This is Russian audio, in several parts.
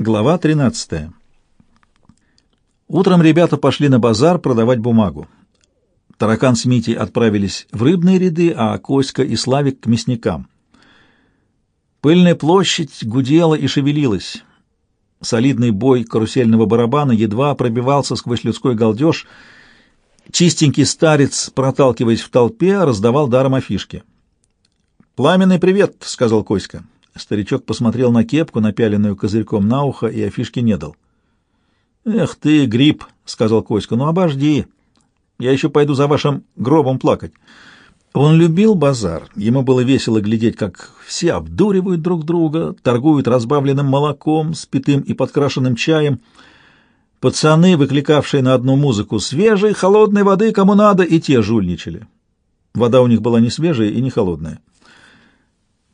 Глава 13. Утром ребята пошли на базар продавать бумагу. Таракан с Митей отправились в рыбные ряды, а Коська и Славик — к мясникам. Пыльная площадь гудела и шевелилась. Солидный бой карусельного барабана едва пробивался сквозь людской галдеж. Чистенький старец, проталкиваясь в толпе, раздавал даром афишки. «Пламенный привет!» — сказал Коська. Старичок посмотрел на кепку, напяленную козырьком на ухо, и афишки не дал. «Эх ты, гриб!» — сказал Коська. «Ну, обожди. Я еще пойду за вашим гробом плакать». Он любил базар. Ему было весело глядеть, как все обдуривают друг друга, торгуют разбавленным молоком, спитым и подкрашенным чаем. Пацаны, выкликавшие на одну музыку «Свежей, холодной воды кому надо!» и те жульничали. Вода у них была не свежая и не холодная.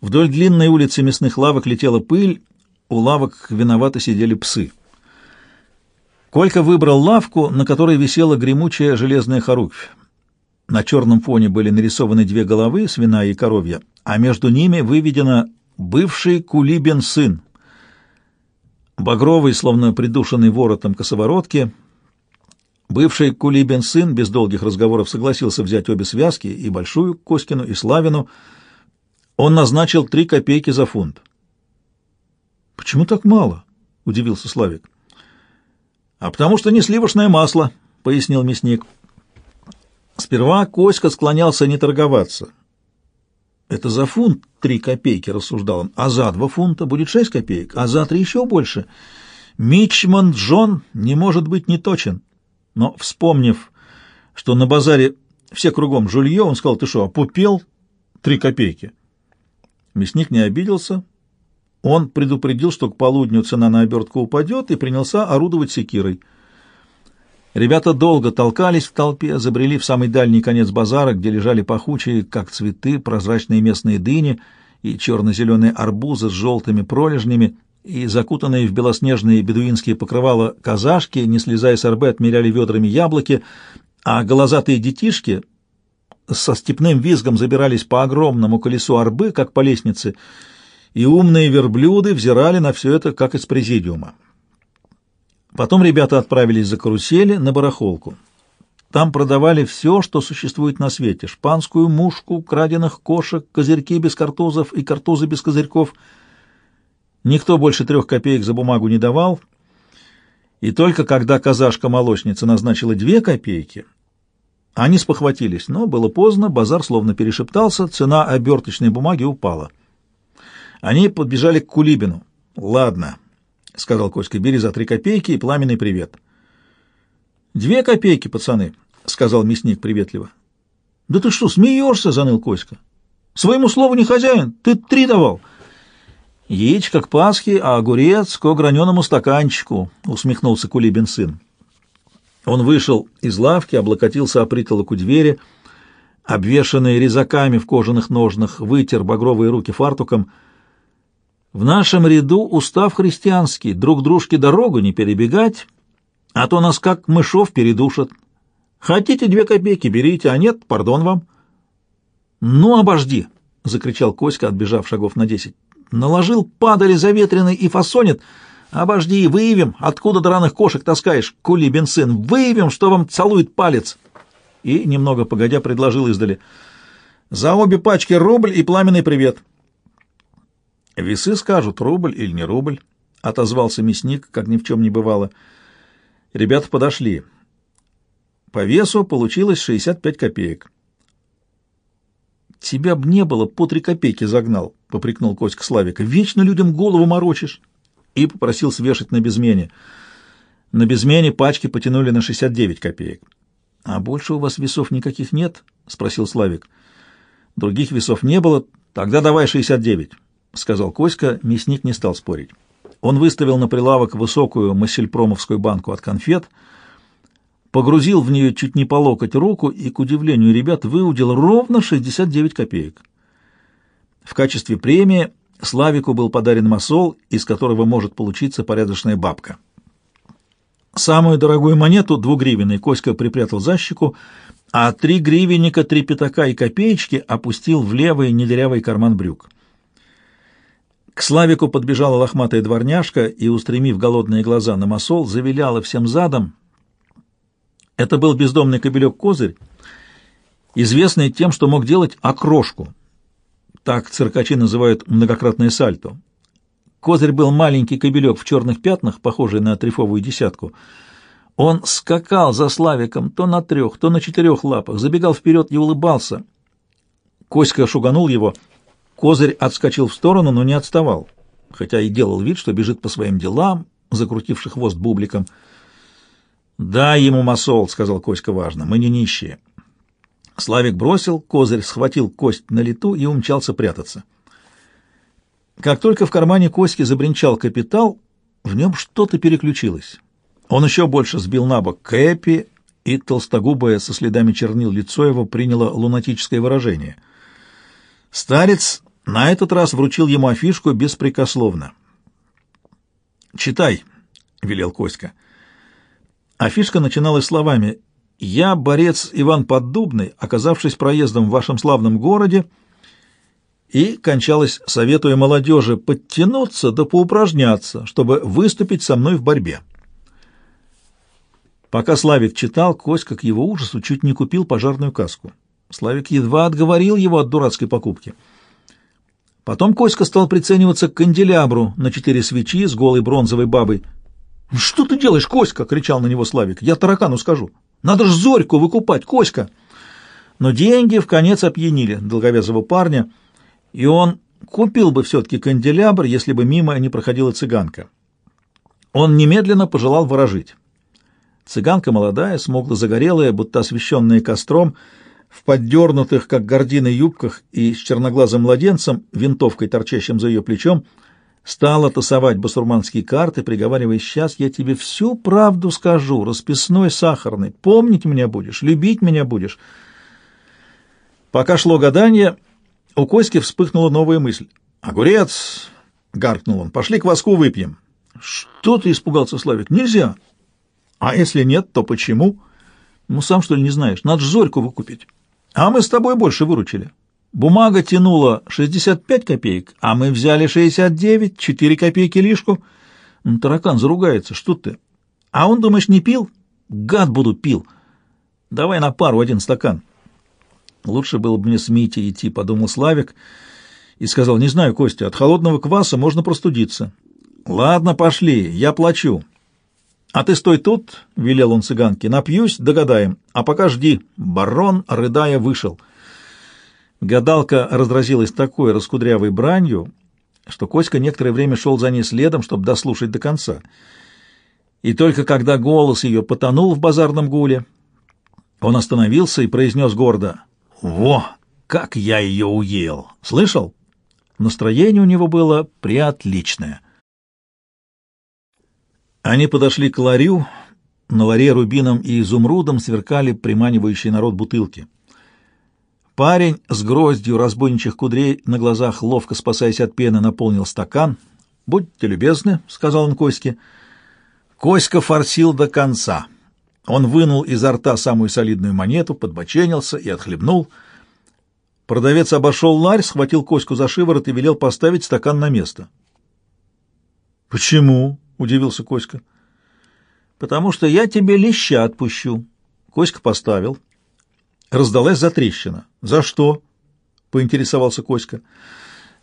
Вдоль длинной улицы мясных лавок летела пыль, у лавок виновато сидели псы. Колька выбрал лавку, на которой висела гремучая железная хоруквь. На черном фоне были нарисованы две головы, свиная и коровья, а между ними выведено «бывший Кулибин сын». Багровый, словно придушенный воротом косоворотки, бывший Кулибин сын без долгих разговоров согласился взять обе связки, и большую Коскину, и Славину, он назначил три копейки за фунт. «Почему так мало?» — удивился Славик. «А потому что не сливочное масло», — пояснил мясник. Сперва Коська склонялся не торговаться. «Это за фунт три копейки», — рассуждал он, — «а за два фунта будет шесть копеек, а за три еще больше. Мичман Джон не может быть неточен». Но, вспомнив, что на базаре все кругом жулье, он сказал, «Ты что, опупел? Три копейки». Мясник не обиделся. Он предупредил, что к полудню цена на обертку упадет, и принялся орудовать секирой. Ребята долго толкались в толпе, забрели в самый дальний конец базара, где лежали пахучие, как цветы, прозрачные местные дыни и черно-зеленые арбузы с желтыми пролежнями, и закутанные в белоснежные бедуинские покрывала казашки, не слезая с арбы, отмеряли ведрами яблоки, а голозатые детишки со степным визгом забирались по огромному колесу арбы, как по лестнице, и умные верблюды взирали на все это, как из президиума. Потом ребята отправились за карусели на барахолку. Там продавали все, что существует на свете. Шпанскую мушку, краденых кошек, козырьки без картузов и картузы без козырьков. Никто больше трех копеек за бумагу не давал. И только когда казашка-молочница назначила две копейки, они спохватились, но было поздно, базар словно перешептался, цена оберточной бумаги упала. Они подбежали к Кулибину. «Ладно», — сказал Коська, — «бери за три копейки и пламенный привет». «Две копейки, пацаны», — сказал мясник приветливо. «Да ты что, смеешься?» — заныл Коська. «Своему слову не хозяин, ты три давал». «Яичко к Пасхе, а огурец к граненому стаканчику», — усмехнулся Кулибин сын. Он вышел из лавки, облокотился о притолоку двери, обвешанный резаками в кожаных ножнах, вытер багровые руки фартуком. В нашем ряду устав христианский, друг дружке дорогу не перебегать, а то нас как мышов передушат. Хотите две копейки, берите, а нет, пардон вам. Ну, обожди, — закричал Коська, отбежав шагов на десять. Наложил падали заветренный и фасонит — «Обожди, выявим, откуда драных кошек таскаешь, кули бензин, выявим, что вам целует палец!» И, немного погодя, предложил издали. «За обе пачки рубль и пламенный привет!» «Весы скажут, рубль или не рубль», — отозвался мясник, как ни в чем не бывало. Ребята подошли. По весу получилось 65 копеек. «Тебя б не было, по три копейки загнал», — попрекнул Коська Славика. «Вечно людям голову морочишь» и попросил свешать на безмене. На безмене пачки потянули на 69 копеек. — А больше у вас весов никаких нет? — спросил Славик. — Других весов не было, тогда давай 69, — сказал Коська, мясник не стал спорить. Он выставил на прилавок высокую массельпромовскую банку от конфет, погрузил в нее чуть не по локоть руку и, к удивлению ребят, выудил ровно 69 копеек. В качестве премии Славику был подарен масол, из которого может получиться порядочная бабка. Самую дорогую монету, двугривенный, Коська припрятал за щеку, а три гривенника, три пятака и копеечки опустил в левый недырявый карман брюк. К Славику подбежала лохматая дворняжка и, устремив голодные глаза на масол, завиляла всем задом. Это был бездомный кобелек-козырь, известный тем, что мог делать окрошку. Так циркачи называют многократное сальто. Козырь был маленький кобелек в черных пятнах, похожий на трефовую десятку. Он скакал за Славиком то на трех, то на четырех лапах, забегал вперед и улыбался. Коська шуганул его. Козырь отскочил в сторону, но не отставал, хотя и делал вид, что бежит по своим делам, закрутивший хвост бубликом. «Дай ему масол», — сказал Коська важно, — «мы не нищие». Славик бросил, Козырь схватил кость на лету и умчался прятаться. Как только в кармане Коськи забринчал капитал, в нем что-то переключилось. Он еще больше сбил на бок Кэпи, и толстогубое со следами чернил лицо его приняло лунатическое выражение. Старец на этот раз вручил ему афишку беспрекословно. «Читай», — велел Коська. Афишка начиналась словами «Я, борец Иван Поддубный, оказавшись проездом в вашем славном городе, и кончалась, советуя молодежи подтянуться да поупражняться, чтобы выступить со мной в борьбе». Пока Славик читал, Коська к его ужасу чуть не купил пожарную каску. Славик едва отговорил его от дурацкой покупки. Потом Коська стал прицениваться к канделябру на четыре свечи с голой бронзовой бабой. «Что ты делаешь, Коська?» — кричал на него Славик. «Я таракану скажу. Надо ж Зорьку выкупать, Коська!» Но деньги в конец опьянили долговязого парня, и он купил бы все-таки канделябр, если бы мимо не проходила цыганка. Он немедленно пожелал ворожить. Цыганка молодая, смугло загорелая, будто освещенная костром, в поддернутых, как гордины, юбках и с черноглазым младенцем, винтовкой, торчащим за ее плечом, стала тасовать басурманские карты, приговаривая, «Сейчас я тебе всю правду скажу, расписной сахарный, помнить меня будешь, любить меня будешь». Пока шло гадание, у Коськи вспыхнула новая мысль. «Огурец!» — гаркнул он. «Пошли к воску выпьем». «Что ты испугался, Славик? Нельзя!» А если нет, то почему? Ну, сам что ли не знаешь? Надо Зорьку выкупить. А мы с тобой больше выручили. Бумага тянула 65 копеек, а мы взяли 69, 4 копейки лишку. Таракан заругается, что ты? А он, думаешь, не пил? Гад буду пил. Давай на пару один стакан. Лучше было бы мне с Митей идти, подумал Славик, и сказал, не знаю, Костя, от холодного кваса можно простудиться. Ладно, пошли, я плачу. «А ты стой тут», — велел он цыганке, — «напьюсь, догадаем, а пока жди». Барон, рыдая, вышел. Гадалка разразилась такой раскудрявой бранью, что Коська некоторое время шел за ней следом, чтобы дослушать до конца. И только когда голос ее потонул в базарном гуле, он остановился и произнес гордо «Во, как я ее уел! Слышал?» Настроение у него было приотличное. Они подошли к ларю. На ларе рубином и изумрудом сверкали приманивающие народ бутылки. Парень с гроздью разбойничьих кудрей на глазах, ловко спасаясь от пены, наполнил стакан. «Будьте любезны», — сказал он Коське. Коська форсил до конца. Он вынул изо рта самую солидную монету, подбоченился и отхлебнул. Продавец обошел ларь, схватил Коську за шиворот и велел поставить стакан на место. «Почему?» — удивился Коська. «Потому что я тебе леща отпущу». Коська поставил. Раздалась затрещина. «За что?» — поинтересовался Коська.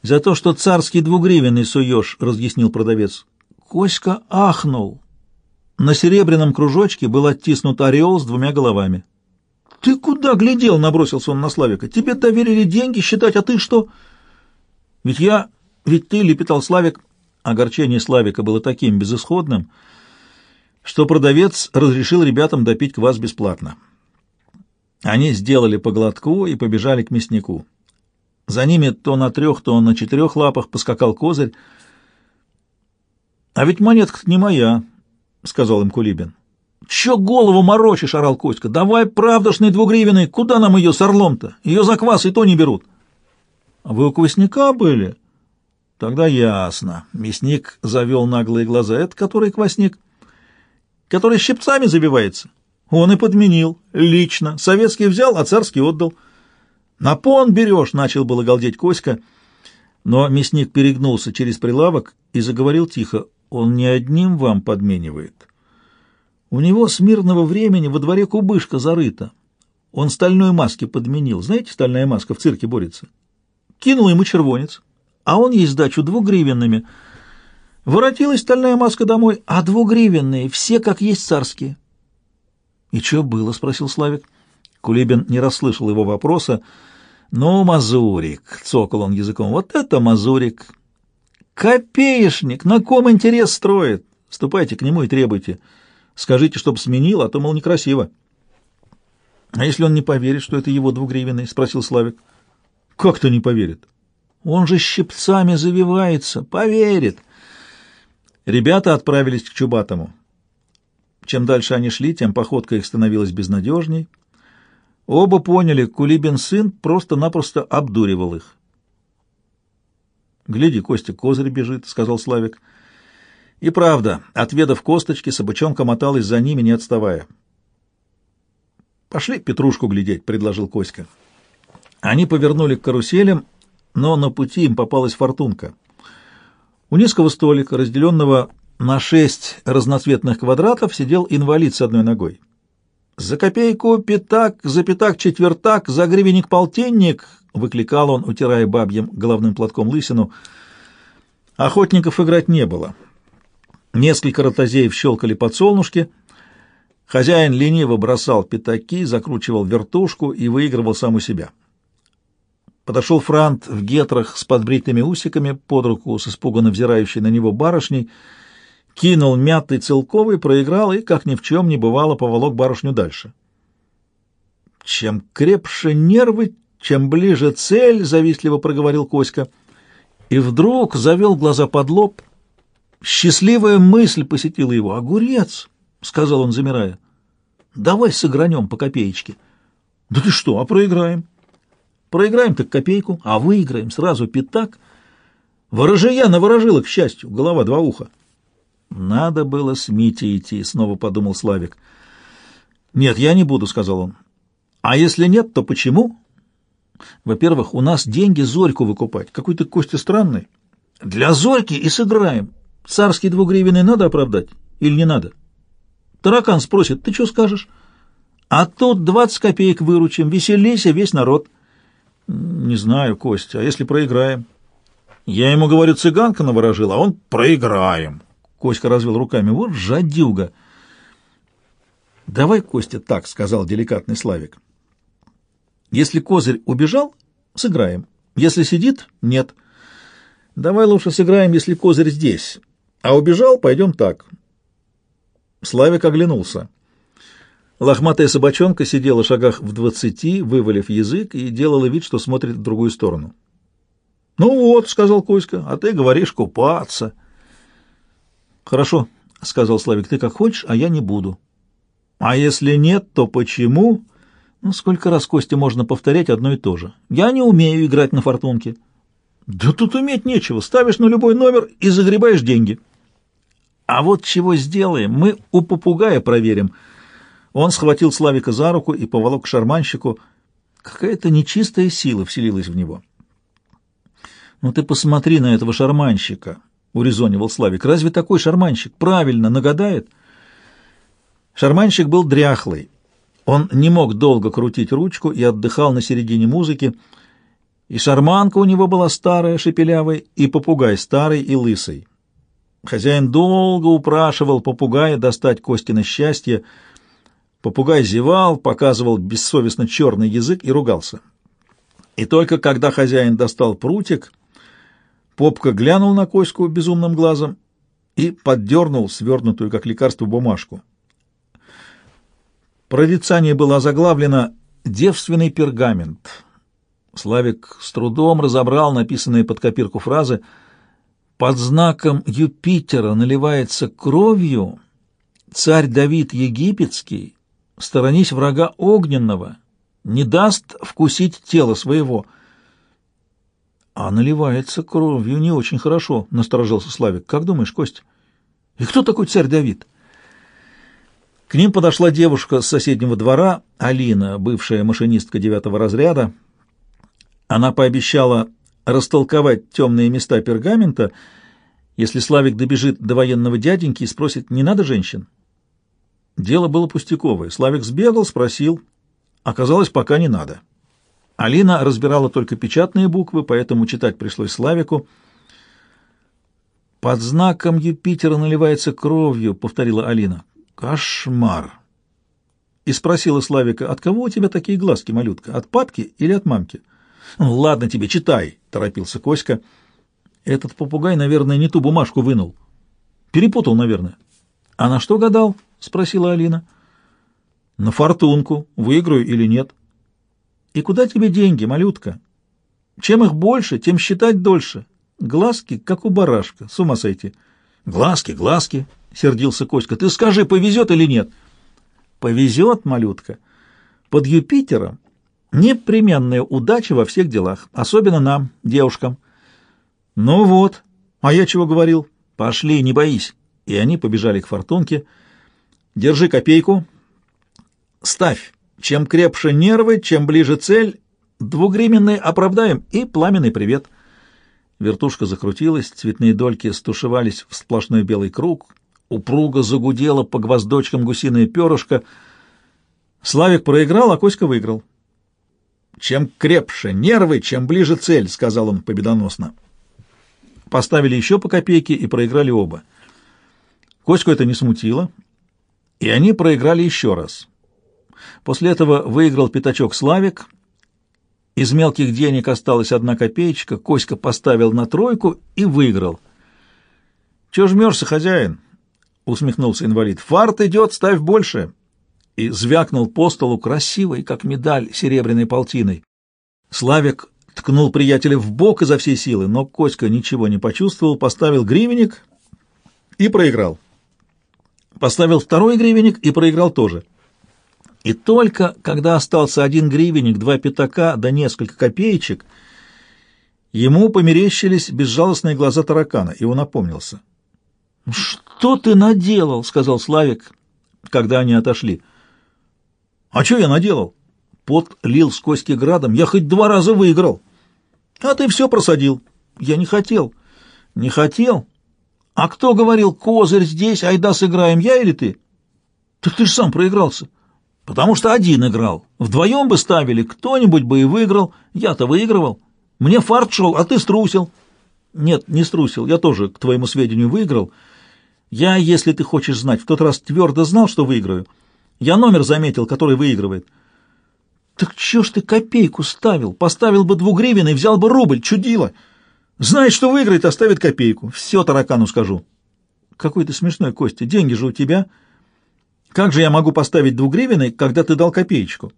«За то, что царский двугривенный суешь», — разъяснил продавец. Коська ахнул. На серебряном кружочке был оттиснут орел с двумя головами. «Ты куда глядел?» — набросился он на Славика. «Тебе доверили деньги считать, а ты что?» «Ведь я... Ведь ты, — лепетал Славик, Огорчение Славика было таким безысходным, что продавец разрешил ребятам допить квас бесплатно. Они сделали по глотку и побежали к мяснику. За ними то на трех, то на четырех лапах поскакал козырь. — А ведь монетка не моя, — сказал им Кулибин. — Чё голову морочишь, — орал Коська. — Давай правдошный двугривенный, куда нам ее с орлом-то? Ее за квас и то не берут. — А вы у квасника были? Тогда ясно. Мясник завел наглые глаза. Это который квасник? Который щипцами забивается? Он и подменил. Лично. Советский взял, а царский отдал. На пон берешь, начал было галдеть Коська. Но мясник перегнулся через прилавок и заговорил тихо. «Он не одним вам подменивает. У него с мирного времени во дворе кубышка зарыта. Он стальной маски подменил. Знаете, стальная маска в цирке борется? Кинул ему червонец, а он ей сдачу двугривенными. Воротилась стальная маска домой, а двугривенные все как есть царские. — И что было? — спросил Славик. Кулибин не расслышал его вопроса. — Ну, Мазурик, — цокал он языком, — вот это Мазурик. Копеечник, на ком интерес строит? Ступайте к нему и требуйте. Скажите, чтоб сменил, а то, мол, некрасиво. — А если он не поверит, что это его двугривенный? — спросил Славик. — Как-то не поверит. Он же щипцами завивается. Поверит. Ребята отправились к Чубатому. Чем дальше они шли, тем походка их становилась безнадежней. Оба поняли, Кулибин сын просто-напросто обдуривал их. «Гляди, Костя, козырь бежит», — сказал Славик. И правда, отведав косточки, собачонка моталась за ними, не отставая. «Пошли петрушку глядеть», — предложил Коська. Они повернули к каруселям, но на пути им попалась фортунка. У низкого столика, разделенного на шесть разноцветных квадратов, сидел инвалид с одной ногой. «За копейку пятак, за пятак четвертак, за гривенник полтинник!» — выкликал он, утирая бабьем головным платком лысину. Охотников играть не было. Несколько ротозеев щелкали подсолнушки. Хозяин лениво бросал пятаки, закручивал вертушку и выигрывал сам у себя. Подошел Франт в гетрах с подбритыми усиками, под руку с испуганно взирающей на него барышней, кинул мятый целковый, проиграл и, как ни в чем не бывало, поволок барышню дальше. «Чем крепше нервы, чем ближе цель», — завистливо проговорил Коська. И вдруг завел глаза под лоб. Счастливая мысль посетила его. «Огурец!» — сказал он, замирая. «Давай сыгранем по копеечке». «Да ты что, а проиграем?» Проиграем так копейку, а выиграем сразу пятак. Ворожия наворожила, к счастью, голова два уха. Надо было с Митей идти, снова подумал Славик. Нет, я не буду, сказал он. А если нет, то почему? Во-первых, у нас деньги Зорьку выкупать. Какой ты, Костя, странный. Для Зорьки и сыграем. Царский двугривенный надо оправдать или не надо? Таракан спросит, ты что скажешь? А тут двадцать копеек выручим, веселейся весь народ. Не знаю, Костя, а если проиграем? Я ему говорю, цыганка наворожила, а он проиграем. Костя развел руками. Вот жадюга. Давай, Костя, так, сказал деликатный Славик. Если козырь убежал, сыграем. Если сидит, нет. Давай лучше сыграем, если козырь здесь. А убежал, пойдем так. Славик оглянулся. Лохматая собачонка сидела в шагах в двадцати, вывалив язык, и делала вид, что смотрит в другую сторону. «Ну вот», — сказал Коська, — «а ты говоришь купаться». «Хорошо», — сказал Славик, — «ты как хочешь, а я не буду». «А если нет, то почему?» «Ну, сколько раз, Костя, можно повторять одно и то же? Я не умею играть на фортунке». «Да тут уметь нечего. Ставишь на любой номер и загребаешь деньги». «А вот чего сделаем? Мы у попугая проверим». Он схватил Славика за руку и поволок к шарманщику. Какая-то нечистая сила вселилась в него. «Ну ты посмотри на этого шарманщика», — урезонивал Славик. «Разве такой шарманщик правильно нагадает?» Шарманщик был дряхлый. Он не мог долго крутить ручку и отдыхал на середине музыки. И шарманка у него была старая, шепелявая, и попугай старый и лысый. Хозяин долго упрашивал попугая достать кости на счастье, — Попугай зевал, показывал бессовестно черный язык и ругался. И только когда хозяин достал прутик, Попка глянул на Коську безумным глазом и поддернул свернутую, как лекарство, бумажку. Прорицание было заглавлено «Девственный пергамент». Славик с трудом разобрал написанные под копирку фразы «Под знаком Юпитера наливается кровью царь Давид Египетский сторонись врага огненного, не даст вкусить тело своего. А наливается кровью не очень хорошо, насторожился Славик. Как думаешь, Кость? И кто такой царь Давид? К ним подошла девушка с соседнего двора, Алина, бывшая машинистка девятого разряда. Она пообещала растолковать темные места пергамента, если Славик добежит до военного дяденьки и спросит, не надо женщин? Дело было пустяковое. Славик сбегал, спросил. Оказалось, пока не надо. Алина разбирала только печатные буквы, поэтому читать пришлось Славику. «Под знаком Юпитера наливается кровью», — повторила Алина. «Кошмар!» И спросила Славика, «От кого у тебя такие глазки, малютка? От папки или от мамки?» «Ну, «Ладно тебе, читай», — торопился Коська. «Этот попугай, наверное, не ту бумажку вынул. Перепутал, наверное». «А на что гадал?» — спросила Алина. «На фортунку. Выиграю или нет». «И куда тебе деньги, малютка? Чем их больше, тем считать дольше. Глазки, как у барашка. С ума сойти». «Глазки, глазки», — сердился Коська. «Ты скажи, повезет или нет?» «Повезет, малютка. Под Юпитером непременная удача во всех делах, особенно нам, девушкам». «Ну вот. А я чего говорил? Пошли, не боись». И они побежали к фортунке. «Держи копейку. Ставь. Чем крепше нервы, чем ближе цель. Двугременный оправдаем и пламенный привет». Вертушка закрутилась, цветные дольки стушевались в сплошной белый круг, упруго загудело по гвоздочкам гусиное перышко. Славик проиграл, а Коська выиграл. «Чем крепше нервы, чем ближе цель», — сказал он победоносно. Поставили еще по копейке и проиграли оба. Коську это не смутило, и они проиграли еще раз. После этого выиграл пятачок Славик — из мелких денег осталась одна копеечка, Коська поставил на тройку и выиграл. «Чего жмешься, хозяин?» — усмехнулся инвалид. «Фарт идет, ставь больше!» И звякнул по столу красивой, как медаль, серебряной полтиной. Славик ткнул приятеля в бок изо всей силы, но Коська ничего не почувствовал, поставил гривенник и проиграл. Поставил второй гривенник и проиграл тоже. И только когда остался один гривенник, два пятака да несколько копеечек, ему померещились безжалостные глаза таракана, и он опомнился. «Что ты наделал?» — сказал Славик, когда они отошли. «А что я наделал?» Пот лил с Коськи градом. «Я хоть два раза выиграл». «А ты все просадил». «Я не хотел». «Не хотел? А кто говорил, козырь здесь, айда сыграем, я или ты?» «Так ты же сам проигрался». Потому что один играл. Вдвоем бы ставили, кто-нибудь бы и выиграл. Я-то выигрывал. Мне фарт шел, а ты струсил. Нет, не струсил. Я тоже, к твоему сведению, выиграл. Я, если ты хочешь знать, в тот раз твердо знал, что выиграю. Я номер заметил, который выигрывает. Так чё ж ты копейку ставил? Поставил бы двугривенный, взял бы рубль, чудило. Знает, что выиграет, оставит копейку. Все таракану скажу. Какой ты смешной, Костя. Деньги же у тебя... Как же я могу поставить двугривенный, когда ты дал копеечку?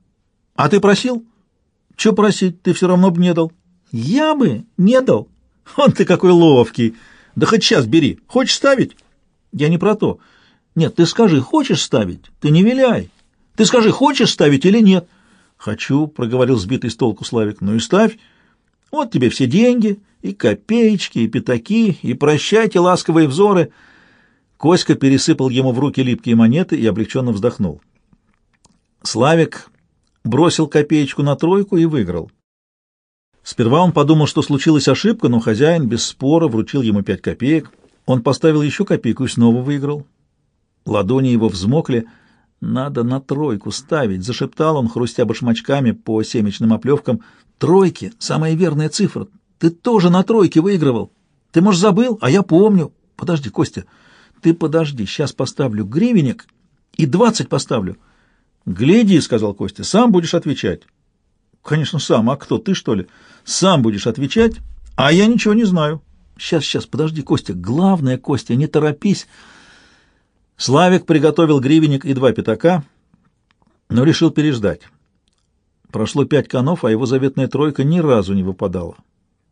А ты просил? Че просить? Ты все равно бы не дал. Я бы не дал. Он ты какой ловкий. Да хоть сейчас бери. Хочешь ставить? Я не про то. Нет, ты скажи, хочешь ставить? Ты не виляй. Ты скажи, хочешь ставить или нет? Хочу, проговорил сбитый с толку Славик. Ну и ставь. Вот тебе все деньги, и копеечки, и пятаки, и прощайте ласковые взоры — Коська пересыпал ему в руки липкие монеты и облегченно вздохнул. Славик бросил копеечку на тройку и выиграл. Сперва он подумал, что случилась ошибка, но хозяин без спора вручил ему пять копеек. Он поставил еще копейку и снова выиграл. Ладони его взмокли. «Надо на тройку ставить», — зашептал он, хрустя башмачками по семечным оплевкам. «Тройки — самая верная цифра. Ты тоже на тройке выигрывал. Ты, может, забыл? А я помню. Подожди, Костя». Ты подожди, сейчас поставлю гривенник и двадцать поставлю. Гляди, сказал Костя, сам будешь отвечать. Конечно, сам. А кто, ты что ли? Сам будешь отвечать, а я ничего не знаю. Сейчас, сейчас, подожди, Костя. Главное, Костя, не торопись. Славик приготовил гривенник и два пятака, но решил переждать. Прошло пять конов, а его заветная тройка ни разу не выпадала.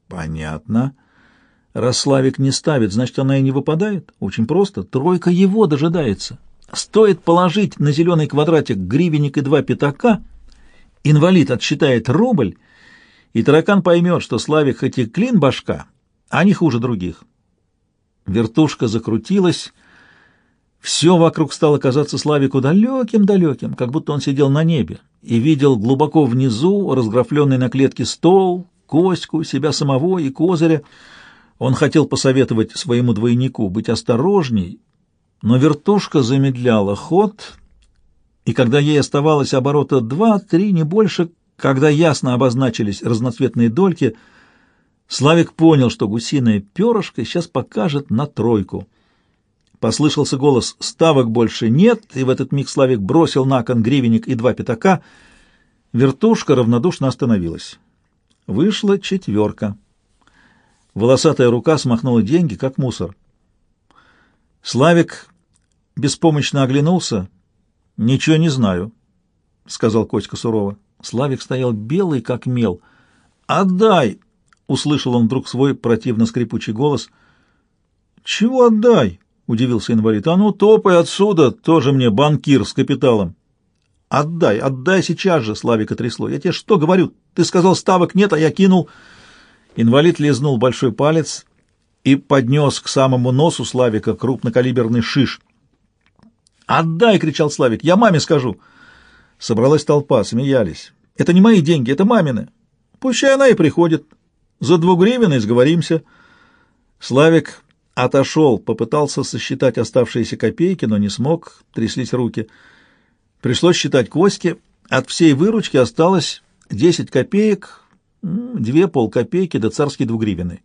Понятно. Раз Славик не ставит, значит, она и не выпадает. Очень просто. Тройка его дожидается. Стоит положить на зеленый квадратик гривенник и два пятака, инвалид отсчитает рубль, и таракан поймет, что Славик хоть и клин башка, а не хуже других. Вертушка закрутилась, все вокруг стало казаться Славику далеким-далеким, как будто он сидел на небе и видел глубоко внизу разграфленный на клетке стол, Коську, себя самого и Козыря. Он хотел посоветовать своему двойнику быть осторожней, но вертушка замедляла ход, и когда ей оставалось оборота два-три, не больше, когда ясно обозначились разноцветные дольки, Славик понял, что гусиное перышко сейчас покажет на тройку. Послышался голос «Ставок больше нет», и в этот миг Славик бросил на кон гривенник и два пятака. Вертушка равнодушно остановилась. Вышла четверка. Волосатая рука смахнула деньги, как мусор. Славик беспомощно оглянулся. «Ничего не знаю», — сказал Коська сурово. Славик стоял белый, как мел. «Отдай!» — услышал он вдруг свой противно скрипучий голос. «Чего отдай?» — удивился инвалид. «А ну, топай отсюда, тоже мне банкир с капиталом». «Отдай, отдай сейчас же!» — Славика трясло. «Я тебе что говорю? Ты сказал, ставок нет, а я кинул...» Инвалид лизнул большой палец и поднес к самому носу Славика крупнокалиберный шиш. «Отдай!» — кричал Славик. «Я маме скажу!» Собралась толпа, смеялись. «Это не мои деньги, это мамины. Пущай она и приходит. За двугривенной сговоримся». Славик отошел, попытался сосчитать оставшиеся копейки, но не смог, тряслись руки. Пришлось считать кости. От всей выручки осталось десять копеек, Две полкопейки да царский двугривенный.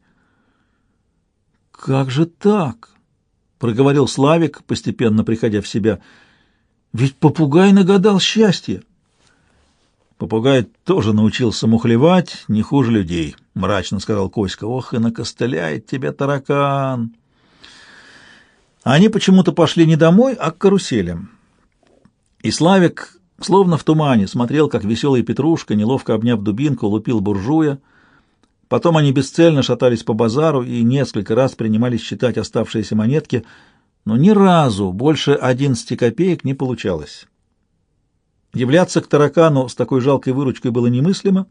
«Как же так?» — проговорил Славик, постепенно приходя в себя. «Ведь попугай нагадал счастье!» «Попугай тоже научился мухлевать, не хуже людей», — мрачно сказал Коська. «Ох, и накостыляет тебя таракан!» Они почему-то пошли не домой, а к каруселям. И Славик Словно в тумане смотрел, как веселый Петрушка, неловко обняв дубинку, лупил буржуя. Потом они бесцельно шатались по базару и несколько раз принимались считать оставшиеся монетки, но ни разу больше одиннадцати копеек не получалось. Являться к таракану с такой жалкой выручкой было немыслимо,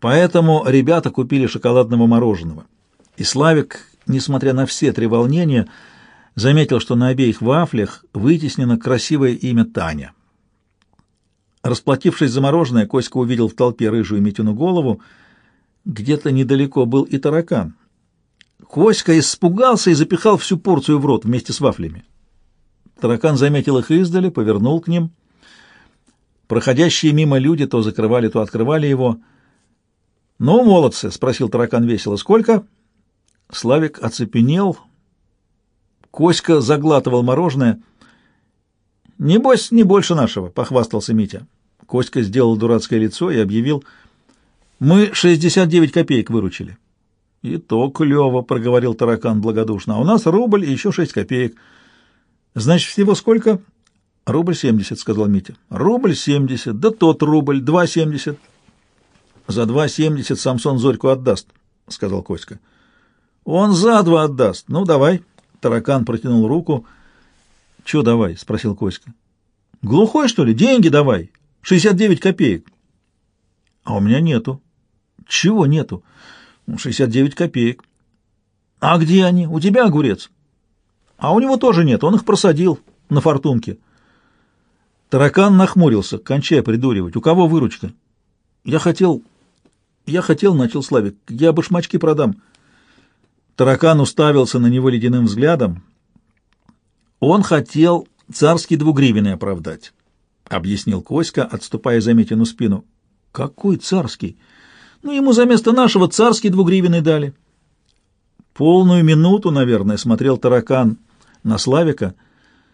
поэтому ребята купили шоколадного мороженого. И Славик, несмотря на все три волнения, заметил, что на обеих вафлях вытеснено красивое имя Таня. Расплатившись за мороженое, Коська увидел в толпе рыжую Митину голову. Где-то недалеко был и таракан. Коська испугался и запихал всю порцию в рот вместе с вафлями. Таракан заметил их издали, повернул к ним. Проходящие мимо люди то закрывали, то открывали его. «Ну, молодцы!» — спросил таракан весело. «Сколько?» Славик оцепенел. Коська заглатывал мороженое — «Небось, не больше нашего», — похвастался Митя. Коська сделал дурацкое лицо и объявил, «Мы 69 копеек выручили». «И то клево», — проговорил таракан благодушно, «а у нас рубль и еще 6 копеек». «Значит, всего сколько?» «Рубль 70», — сказал Митя. «Рубль 70, да тот рубль, 2,70». «За 2,70 Самсон Зорьку отдаст», — сказал Коська. «Он за два отдаст. Ну, давай». Таракан протянул руку — «Чё давай?» — спросил Коська. «Глухой, что ли? Деньги давай. 69 копеек». «А у меня нету». «Чего нету?» «69 копеек». «А где они? У тебя огурец?» «А у него тоже нет, он их просадил на фортунке». Таракан нахмурился, кончая придуривать. «У кого выручка?» «Я хотел...» «Я хотел», — начал Славик. «Я башмачки продам». Таракан уставился на него ледяным взглядом. Он хотел царский двугривенный оправдать, — объяснил Коська, отступая за Митину спину. — Какой царский? Ну, ему за место нашего царский двугривенный дали. Полную минуту, наверное, смотрел таракан на Славика.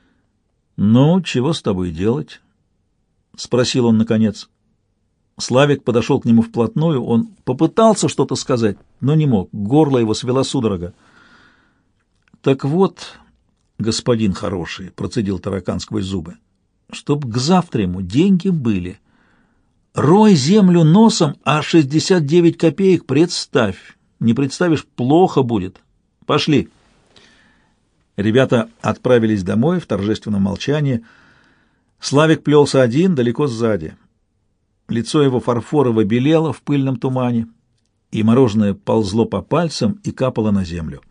— Ну, чего с тобой делать? — спросил он наконец. Славик подошел к нему вплотную, он попытался что-то сказать, но не мог, горло его свело судорога. — Так вот, господин хороший, — процедил таракан сквозь зубы, — чтоб к завтраму деньги были. Рой землю носом, а шестьдесят девять копеек представь. Не представишь, плохо будет. Пошли. Ребята отправились домой в торжественном молчании. Славик плелся один, далеко сзади. Лицо его фарфорово белело в пыльном тумане, и мороженое ползло по пальцам и капало на землю.